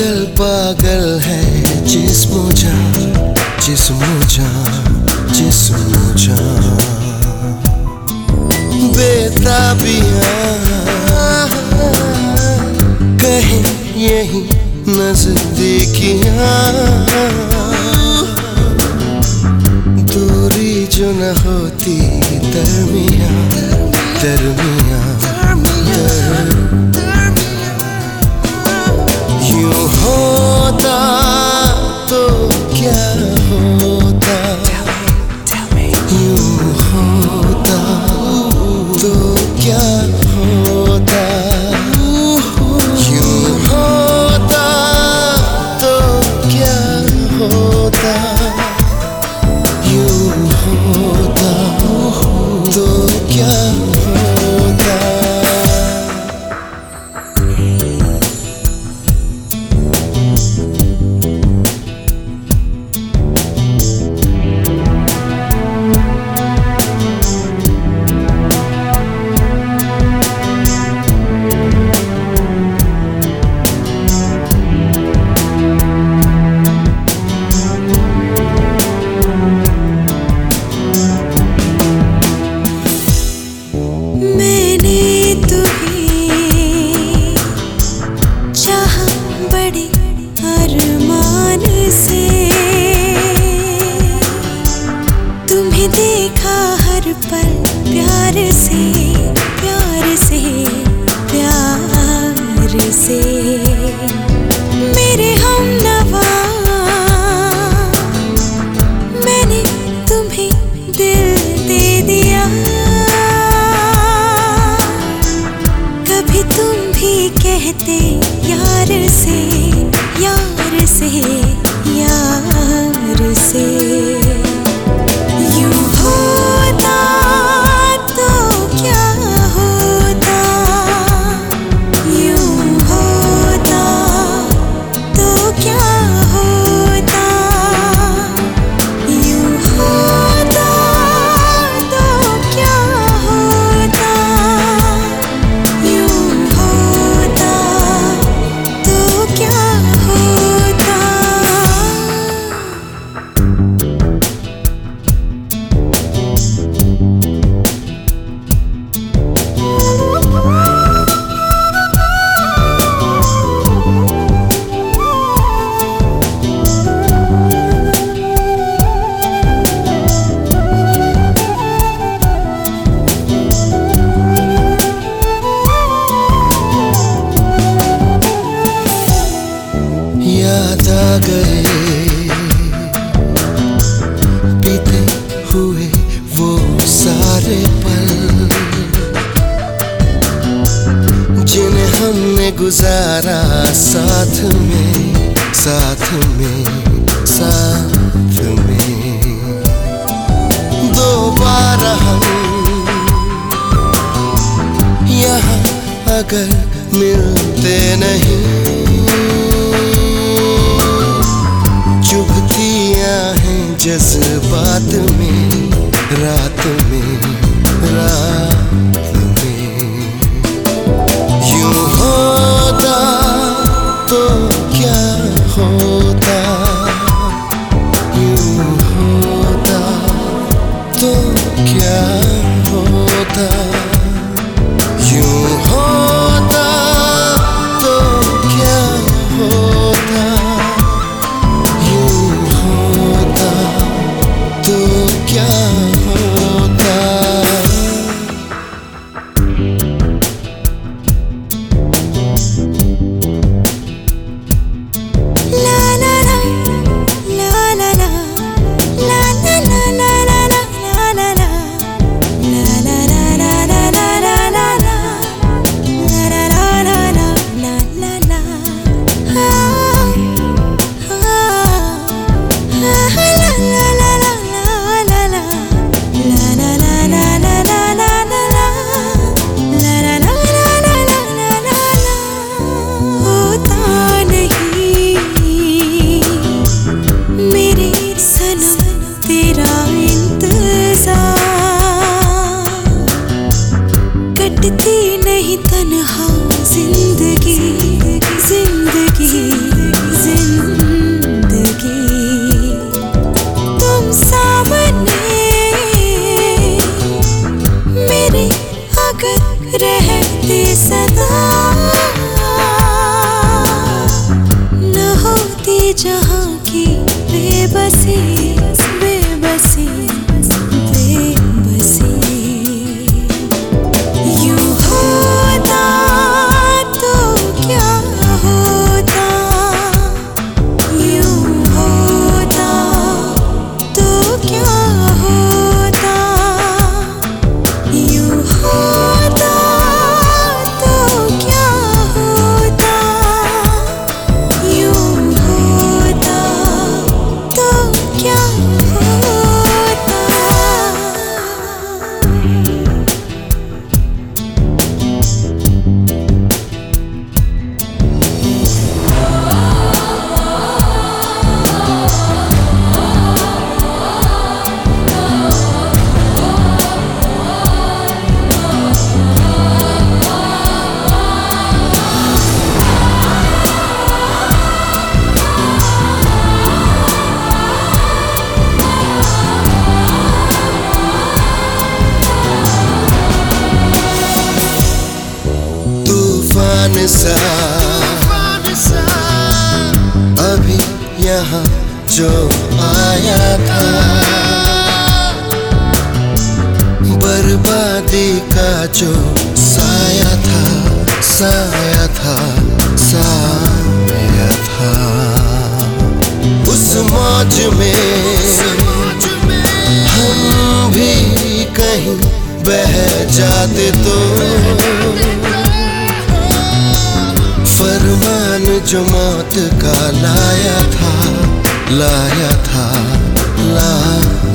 पागल पागल है जिस्म जा जिस्म जा जिस्म जा बेताबियाँ, कहे यही नजदीकियाँ। दूरी जो न होती, दरमिया दरमिया यूँ कहते यार से यार से यार से। गए। बीते हुए वो सारे पल। जिन्हें हमने गुजारा साथ में साथ में साथ में। दोबारा हम यहाँ अगर मिलते नहीं। जज्बात में, रात में रात में यूँ होता तो क्या होता? यूँ होता तो क्या जहाँ की बेबसी। सा अभी यहाँ जो आया था, बर्बादी का जो साया था साया था साया था। उस मौज में हम भी कहीं बह जाते तो फरमान जमात मौत का लाया था लाया था लाया